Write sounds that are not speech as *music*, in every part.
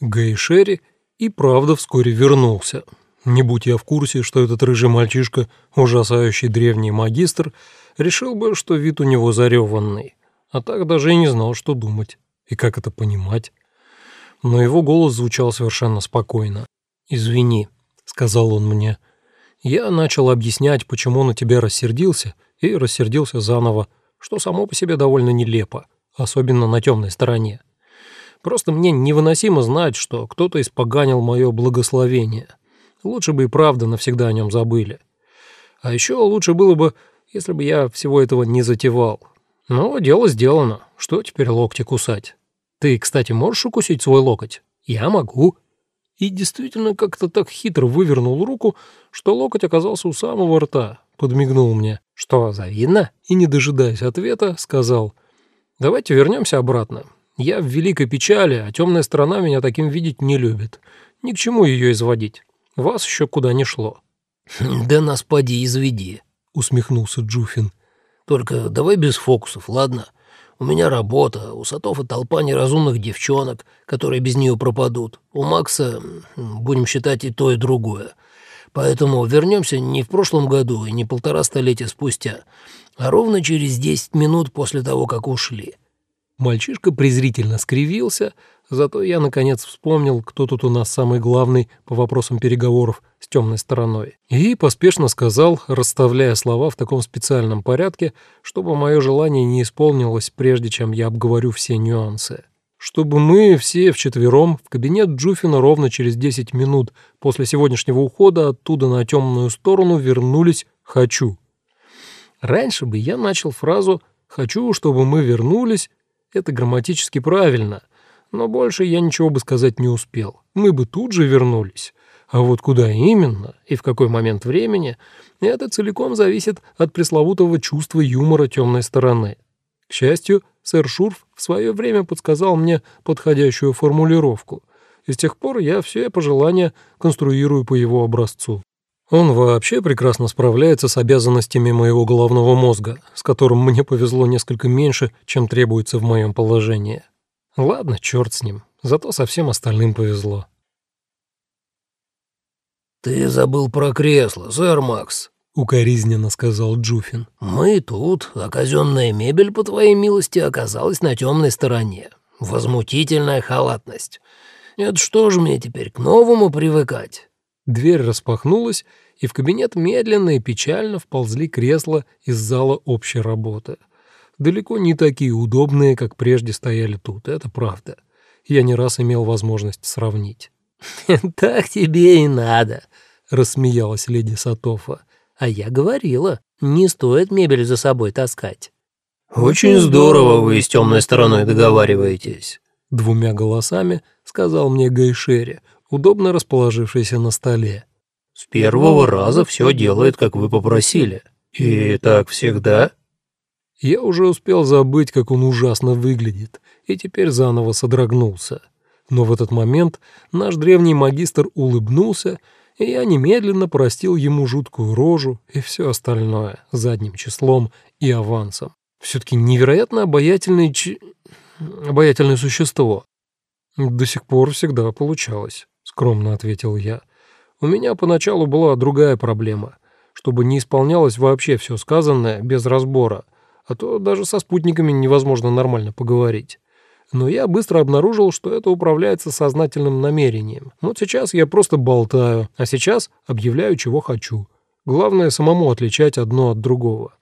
Гайшери и правда вскоре вернулся. Не будь я в курсе, что этот рыжий мальчишка, ужасающий древний магистр, решил бы, что вид у него зареванный. А так даже и не знал, что думать и как это понимать. Но его голос звучал совершенно спокойно. «Извини», — сказал он мне. Я начал объяснять, почему на тебя рассердился, и рассердился заново, что само по себе довольно нелепо, особенно на темной стороне. Просто мне невыносимо знать, что кто-то испоганил мое благословение. Лучше бы и правда навсегда о нем забыли. А еще лучше было бы, если бы я всего этого не затевал. Но дело сделано. Что теперь локти кусать? Ты, кстати, можешь укусить свой локоть? Я могу. И действительно как-то так хитро вывернул руку, что локоть оказался у самого рта. Подмигнул мне. Что, завидно? И, не дожидаясь ответа, сказал. Давайте вернемся обратно. Я в великой печали, а темная сторона меня таким видеть не любит. Ни к чему ее изводить. Вас еще куда не шло». *laughs* «Да нас поди изведи», — усмехнулся Джуфин. «Только давай без фокусов, ладно? У меня работа, у Сатова толпа неразумных девчонок, которые без нее пропадут. У Макса, будем считать, и то, и другое. Поэтому вернемся не в прошлом году и не полтора столетия спустя, а ровно через десять минут после того, как ушли». Мальчишка презрительно скривился, зато я, наконец, вспомнил, кто тут у нас самый главный по вопросам переговоров с темной стороной. И поспешно сказал, расставляя слова в таком специальном порядке, чтобы мое желание не исполнилось, прежде чем я обговорю все нюансы. Чтобы мы все вчетвером в кабинет Джуфина ровно через 10 минут после сегодняшнего ухода оттуда на темную сторону вернулись «хочу». Раньше бы я начал фразу «хочу, чтобы мы вернулись» Это грамматически правильно, но больше я ничего бы сказать не успел. Мы бы тут же вернулись. А вот куда именно и в какой момент времени, это целиком зависит от пресловутого чувства юмора темной стороны. К счастью, сэр Шурф в свое время подсказал мне подходящую формулировку, и с тех пор я все пожелания конструирую по его образцу. Он вообще прекрасно справляется с обязанностями моего головного мозга, с которым мне повезло несколько меньше, чем требуется в моем положении. Ладно, черт с ним, зато со всем остальным повезло. «Ты забыл про кресло, сэр Макс», — укоризненно сказал Джуфин. «Мы тут, а казенная мебель, по твоей милости, оказалась на темной стороне. Возмутительная халатность. Это что ж мне теперь к новому привыкать?» Дверь распахнулась, и в кабинет медленно и печально вползли кресла из зала общей работы. Далеко не такие удобные, как прежде стояли тут, это правда. Я не раз имел возможность сравнить. *laughs* «Так тебе и надо», — рассмеялась леди Сатофа. «А я говорила, не стоит мебель за собой таскать». «Очень здорово вы с темной стороной договариваетесь», — двумя голосами сказал мне Гайшери, удобно расположившийся на столе. «С первого раза все делает, как вы попросили. И так всегда?» Я уже успел забыть, как он ужасно выглядит, и теперь заново содрогнулся. Но в этот момент наш древний магистр улыбнулся, и я немедленно простил ему жуткую рожу и все остальное задним числом и авансом. Все-таки невероятно обаятельное ч... обаятельное существо. До сих пор всегда получалось скромно ответил я. У меня поначалу была другая проблема, чтобы не исполнялось вообще все сказанное без разбора, а то даже со спутниками невозможно нормально поговорить. Но я быстро обнаружил, что это управляется сознательным намерением. Вот сейчас я просто болтаю, а сейчас объявляю, чего хочу. Главное самому отличать одно от другого.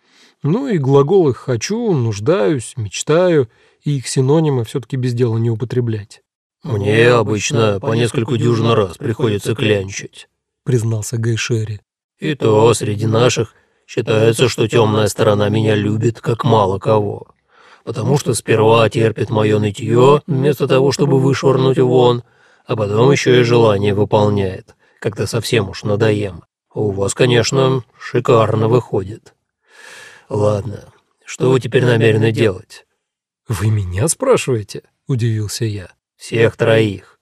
Ну и глаголы «хочу», «нуждаюсь», «мечтаю» и их синонимы все-таки без дела не употреблять. «Мне обычно по нескольку дюжин раз приходится клянчить», — признался Гайшери. «И то среди наших считается, что темная сторона меня любит как мало кого, потому что сперва терпит мое нытье вместо того, чтобы вышвырнуть вон, а потом еще и желание выполняет, когда совсем уж надоем. У вас, конечно, шикарно выходит. Ладно, что вы теперь намерены делать?» «Вы меня спрашиваете?» — удивился я. Всех троих.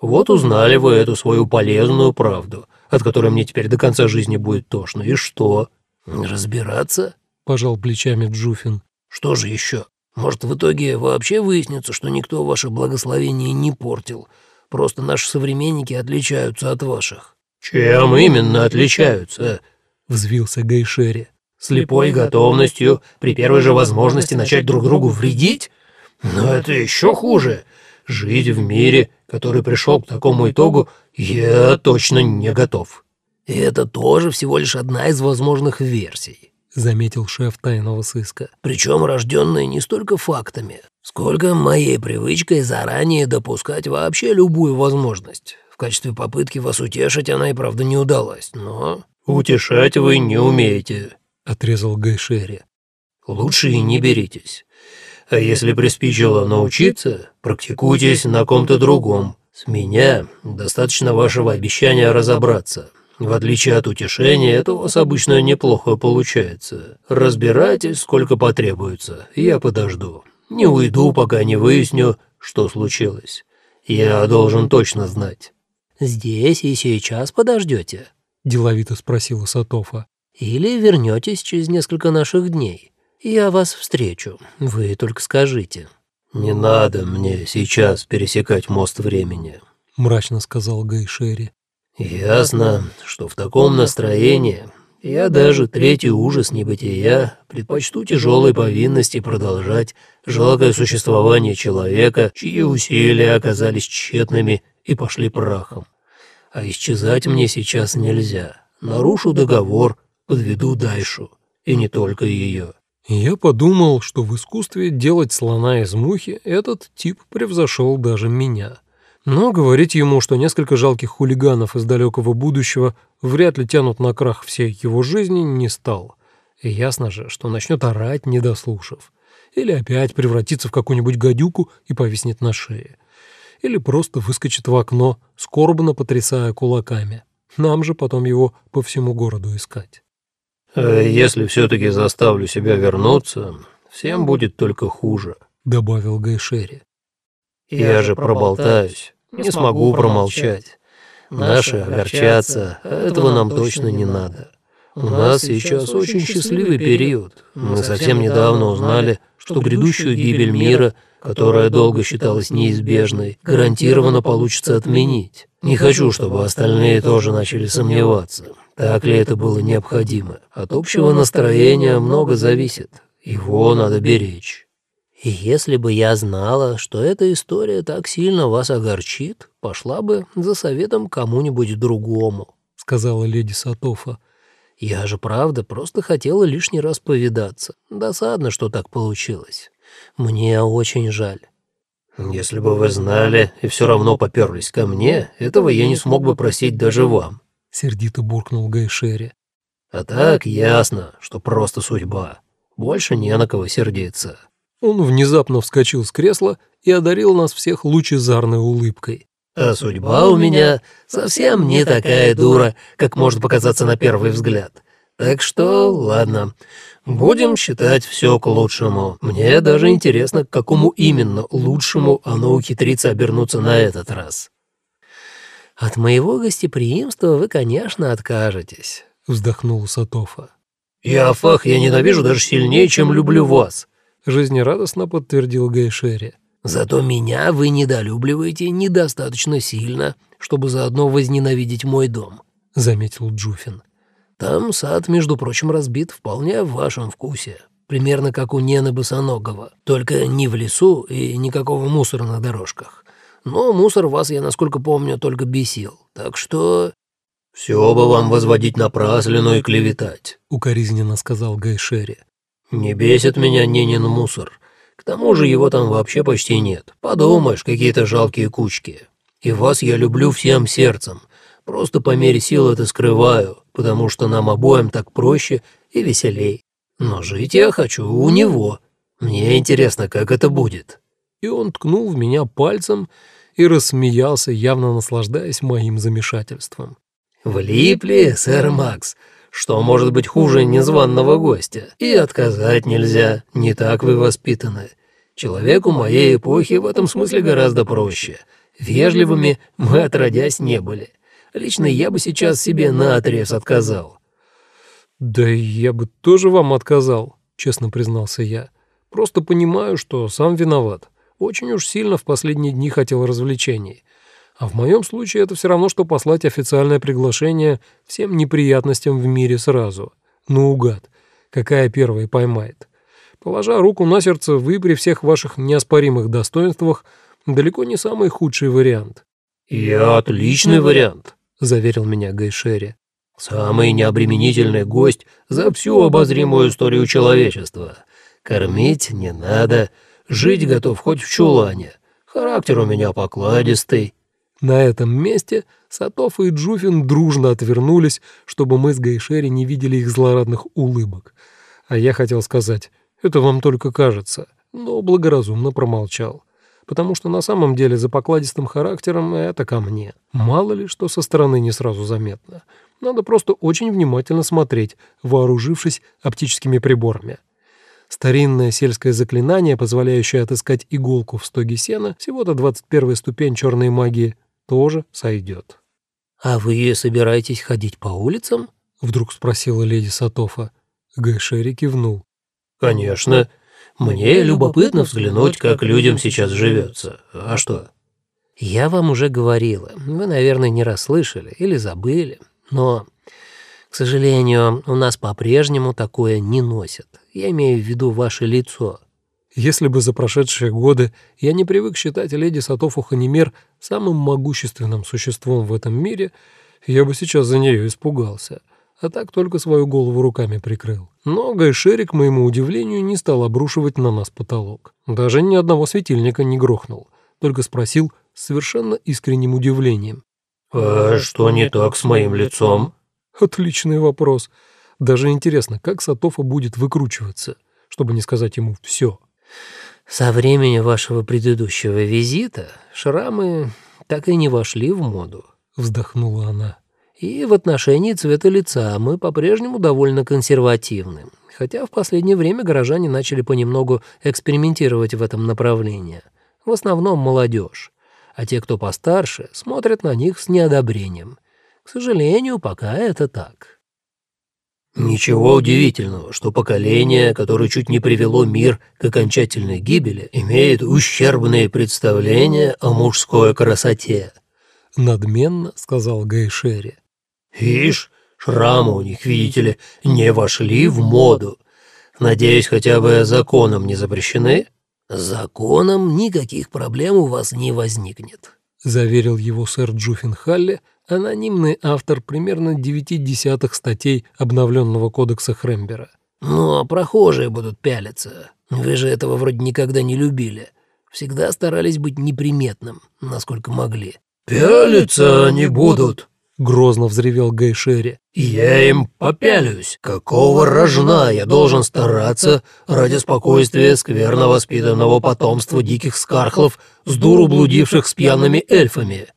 Вот узнали вы эту свою полезную правду, от которой мне теперь до конца жизни будет тошно. И что? Разбираться? Пожал плечами Джуфин. Что же еще? Может, в итоге вообще выяснится, что никто ваше благословение не портил, Просто наши современники отличаются от ваших». «Чем именно отличаются?» — взвился Гайшери. «Слепой готовностью при первой же возможности начать друг другу вредить? Но это еще хуже. Жить в мире, который пришел к такому итогу, я точно не готов». И это тоже всего лишь одна из возможных версий, заметил шеф тайного сыска. Причем рожденная не столько фактами, сколько моей привычкой заранее допускать вообще любую возможность. В качестве попытки вас утешить она и правда не удалась, но... «Утешать вы не умеете», — отрезал Гайшери. «Лучше и не беритесь. А если приспичило научиться, практикуйтесь на ком-то другом. С меня достаточно вашего обещания разобраться. В отличие от утешения, это у вас обычно неплохо получается. Разбирайтесь, сколько потребуется, я подожду. Не уйду, пока не выясню, что случилось. Я должен точно знать». «Здесь и сейчас подождете?» – деловито спросила Сатофа. «Или вернетесь через несколько наших дней. Я вас встречу, вы только скажите». «Не надо мне сейчас пересекать мост времени», – мрачно сказал Гайшери. Ясно, что в таком настроении я даже третий ужас небытия предпочту тяжелой повинности продолжать жалкое существование человека, чьи усилия оказались тщетными и пошли прахом. А исчезать мне сейчас нельзя. Нарушу договор, подведу Дайшу, и не только ее. Я подумал, что в искусстве делать слона из мухи этот тип превзошел даже меня. Но говорить ему, что несколько жалких хулиганов из далекого будущего вряд ли тянут на крах всей его жизни, не стал. И ясно же, что начнет орать, не дослушав. Или опять превратится в какую-нибудь гадюку и повиснет на шее. Или просто выскочит в окно, скорбно потрясая кулаками. Нам же потом его по всему городу искать. «А «Если все-таки заставлю себя вернуться, всем будет только хуже», — добавил Гайшери. «Я же проболтаюсь не смогу промолчать. Наши огорчаться, этого нам точно не надо. У нас сейчас очень счастливый период. Мы совсем недавно узнали, что грядущую гибель мира, которая долго считалась неизбежной, гарантированно получится отменить. Не хочу, чтобы остальные тоже начали сомневаться, так ли это было необходимо. От общего настроения много зависит. Его надо беречь. И если бы я знала, что эта история так сильно вас огорчит, пошла бы за советом кому-нибудь другому», — сказала леди Сатофа. «Я же, правда, просто хотела лишний раз повидаться. Досадно, что так получилось. Мне очень жаль». «Если бы вы знали и все равно поперлись ко мне, этого я не смог бы просить даже вам», — сердито буркнул Гайшери. «А так ясно, что просто судьба. Больше не на кого сердиться». Он внезапно вскочил с кресла и одарил нас всех лучезарной улыбкой. «А судьба у меня совсем не такая дура, как может показаться на первый взгляд. Так что, ладно, будем считать все к лучшему. Мне даже интересно, к какому именно лучшему оно ухитрится обернуться на этот раз». «От моего гостеприимства вы, конечно, откажетесь», — вздохнул Сатофа. «Я фах я ненавижу даже сильнее, чем люблю вас», жизнерадостно подтвердил Гайшери. «Зато меня вы недолюбливаете недостаточно сильно, чтобы заодно возненавидеть мой дом», — заметил Джуфин. «Там сад, между прочим, разбит вполне в вашем вкусе, примерно как у Нены Босоногова, только не в лесу и никакого мусора на дорожках. Но мусор вас, я насколько помню, только бесил, так что...» «Все бы вам возводить напраслину и клеветать», — укоризненно сказал Гайшери. «Не бесит меня Ненин мусор. К тому же его там вообще почти нет. Подумаешь, какие-то жалкие кучки. И вас я люблю всем сердцем. Просто по мере сил это скрываю, потому что нам обоим так проще и веселей. Но жить я хочу у него. Мне интересно, как это будет». И он ткнул в меня пальцем и рассмеялся, явно наслаждаясь моим замешательством. «Влипли, сэр Макс?» Что может быть хуже незваного гостя? И отказать нельзя, не так вы воспитаны. Человеку моей эпохи в этом смысле гораздо проще. Вежливыми мы отродясь не были. Лично я бы сейчас себе наотрез отказал». «Да я бы тоже вам отказал», — честно признался я. «Просто понимаю, что сам виноват. Очень уж сильно в последние дни хотел развлечений. А в моем случае это все равно, что послать официальное приглашение всем неприятностям в мире сразу. Наугад. Какая первая поймает. Положа руку на сердце, вы при всех ваших неоспоримых достоинствах далеко не самый худший вариант. «Я отличный вариант», — заверил меня Гайшери. «Самый необременительный гость за всю обозримую историю человечества. Кормить не надо, жить готов хоть в чулане. Характер у меня покладистый». На этом месте Сатов и Джуфин дружно отвернулись, чтобы мы с Гайшери не видели их злорадных улыбок. А я хотел сказать, это вам только кажется, но благоразумно промолчал. Потому что на самом деле за покладистым характером это ко мне. Мало ли, что со стороны не сразу заметно. Надо просто очень внимательно смотреть, вооружившись оптическими приборами. Старинное сельское заклинание, позволяющее отыскать иголку в стоге сена, всего-то 21 ступень черной магии, тоже сойдет. «А вы собираетесь ходить по улицам?» — вдруг спросила леди Сатофа. Гэшери кивнул. «Конечно. Мне любопытно взглянуть, как людям сейчас живется. А что?» «Я вам уже говорила. Вы, наверное, не расслышали или забыли. Но, к сожалению, у нас по-прежнему такое не носят. Я имею в виду ваше лицо». Если бы за прошедшие годы я не привык считать леди Сатофу Ханимер самым могущественным существом в этом мире, я бы сейчас за нее испугался а так только свою голову руками прикрыл. Но Гайшерик, к моему удивлению, не стал обрушивать на нас потолок. Даже ни одного светильника не грохнул, только спросил с совершенно искренним удивлением. «А что не так с моим лицом?» Отличный вопрос. Даже интересно, как Сатофа будет выкручиваться, чтобы не сказать ему «все». «Со времени вашего предыдущего визита шрамы так и не вошли в моду», — вздохнула она. И в отношении цвета лица мы по-прежнему довольно консервативны, хотя в последнее время горожане начали понемногу экспериментировать в этом направлении. В основном молодежь, а те, кто постарше, смотрят на них с неодобрением. К сожалению, пока это так. Ничего удивительного, что поколение, которое чуть не привело мир к окончательной гибели, имеет ущербные представления о мужской красоте. Надменно сказал Гайшери. Ишь, шрамы у них, видите ли, не вошли в моду. Надеюсь, хотя бы законом не запрещены?» «Законом никаких проблем у вас не возникнет», — заверил его сэр Джуффин Халли, анонимный автор примерно девяти десятых статей обновленного кодекса Хрембера. «Но прохожие будут пялиться. Вы же этого вроде никогда не любили. Всегда старались быть неприметным, насколько могли». «Пялиться они будут», — грозно взревел Гайшери. «Я им попялюсь. Какого рожна я должен стараться ради спокойствия скверно воспитанного потомства диких скархлов с дуру блудивших с пьяными эльфами?»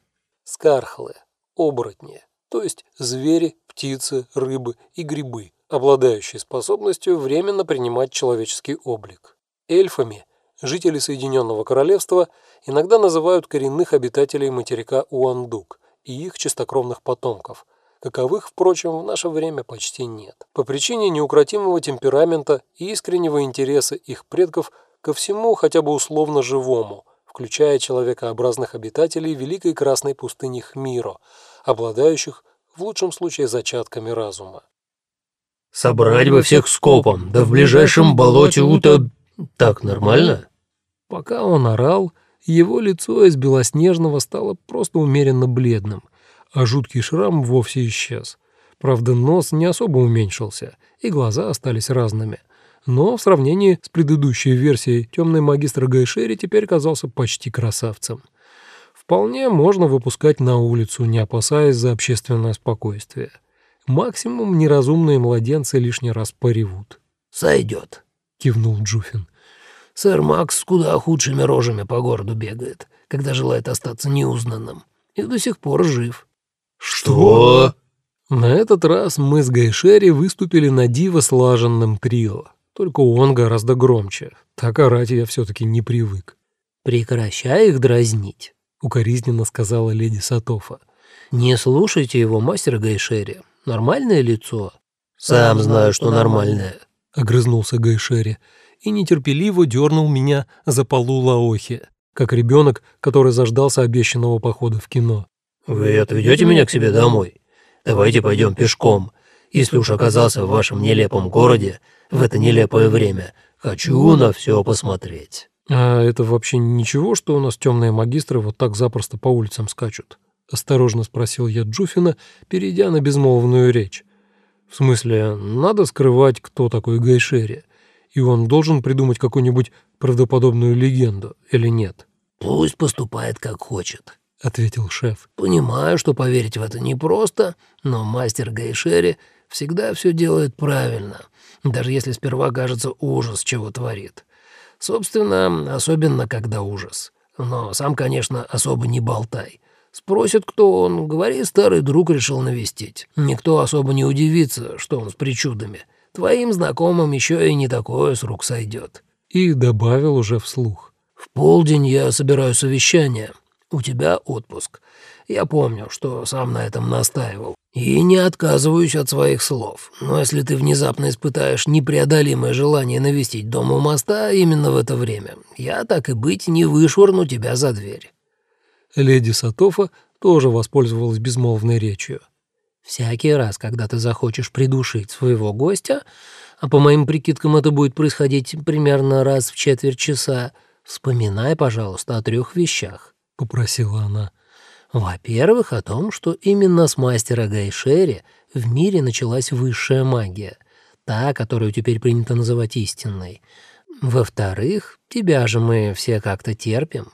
Скархлы, оборотни, то есть звери, птицы, рыбы и грибы, обладающие способностью временно принимать человеческий облик. Эльфами жители Соединенного Королевства иногда называют коренных обитателей материка Уандук – и их чистокровных потомков, каковых, впрочем, в наше время почти нет, по причине неукротимого темперамента и искреннего интереса их предков ко всему хотя бы условно живому, включая человекообразных обитателей Великой Красной пустыни Хмиро, обладающих в лучшем случае зачатками разума. «Собрать бы всех скопом, да в ближайшем болоте ута... Так нормально?» Пока он орал, его лицо из белоснежного стало просто умеренно бледным, а жуткий шрам вовсе исчез. Правда, нос не особо уменьшился, и глаза остались разными. Но в сравнении с предыдущей версией темный магистр Гайшери теперь казался почти красавцем. Вполне можно выпускать на улицу, не опасаясь за общественное спокойствие. Максимум неразумные младенцы лишний раз поревут. «Сойдет», — кивнул Джуфин. Сэр Макс куда худшими рожами по городу бегает, когда желает остаться неузнанным. И до сих пор жив». «Что?» На этот раз мы с Гайшери выступили на диво слаженным трио. Только он гораздо громче. Так орать я все-таки не привык. «Прекращай их дразнить», — укоризненно сказала леди Сатофа. «Не слушайте его, мастер Гайшери. Нормальное лицо?» «Сам знаю, что нормальное», — огрызнулся Гайшери и нетерпеливо дернул меня за полу лаохи. как ребенок, который заждался обещанного похода в кино. «Вы отведете меня к себе домой? Давайте пойдем пешком. Если уж оказался в вашем нелепом городе в это нелепое время, хочу на все посмотреть». «А это вообще ничего, что у нас темные магистры вот так запросто по улицам скачут?» — осторожно спросил я Джуфина, перейдя на безмолвную речь. «В смысле, надо скрывать, кто такой Гайшери, и он должен придумать какую-нибудь правдоподобную легенду или нет?» «Пусть поступает как хочет», — ответил шеф. «Понимаю, что поверить в это непросто, но мастер Гайшери всегда все делает правильно, даже если сперва кажется ужас, чего творит. Собственно, особенно когда ужас. Но сам, конечно, особо не болтай. Спросит, кто он, говори, старый друг решил навестить. Никто особо не удивится, что он с причудами. Твоим знакомым еще и не такое с рук сойдет. И добавил уже вслух. В полдень я собираю совещание. У тебя отпуск. Я помню, что сам на этом настаивал. И не отказываюсь от своих слов. Но если ты внезапно испытаешь непреодолимое желание навестить дом у моста именно в это время, я, так и быть, не вышвырну тебя за дверь. Леди Сатофа тоже воспользовалась безмолвной речью. «Всякий раз, когда ты захочешь придушить своего гостя, а по моим прикидкам это будет происходить примерно раз в четверть часа, вспоминай, пожалуйста, о трех вещах», — попросила она. «Во-первых, о том, что именно с мастера Гайшери в мире началась высшая магия, та, которую теперь принято называть истинной. Во-вторых, тебя же мы все как-то терпим,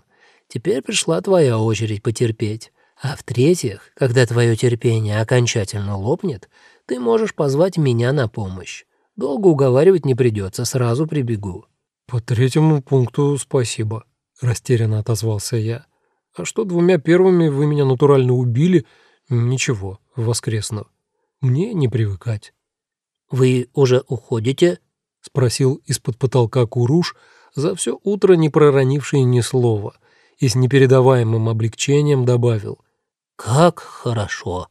Теперь пришла твоя очередь потерпеть. А в-третьих, когда твое терпение окончательно лопнет, ты можешь позвать меня на помощь. Долго уговаривать не придется, сразу прибегу». «По третьему пункту спасибо», — растерянно отозвался я. «А что двумя первыми вы меня натурально убили? Ничего, воскресну. Мне не привыкать». «Вы уже уходите?» — спросил из-под потолка Куруш, за все утро не проронивший ни слова — и с непередаваемым облегчением добавил. «Как хорошо!»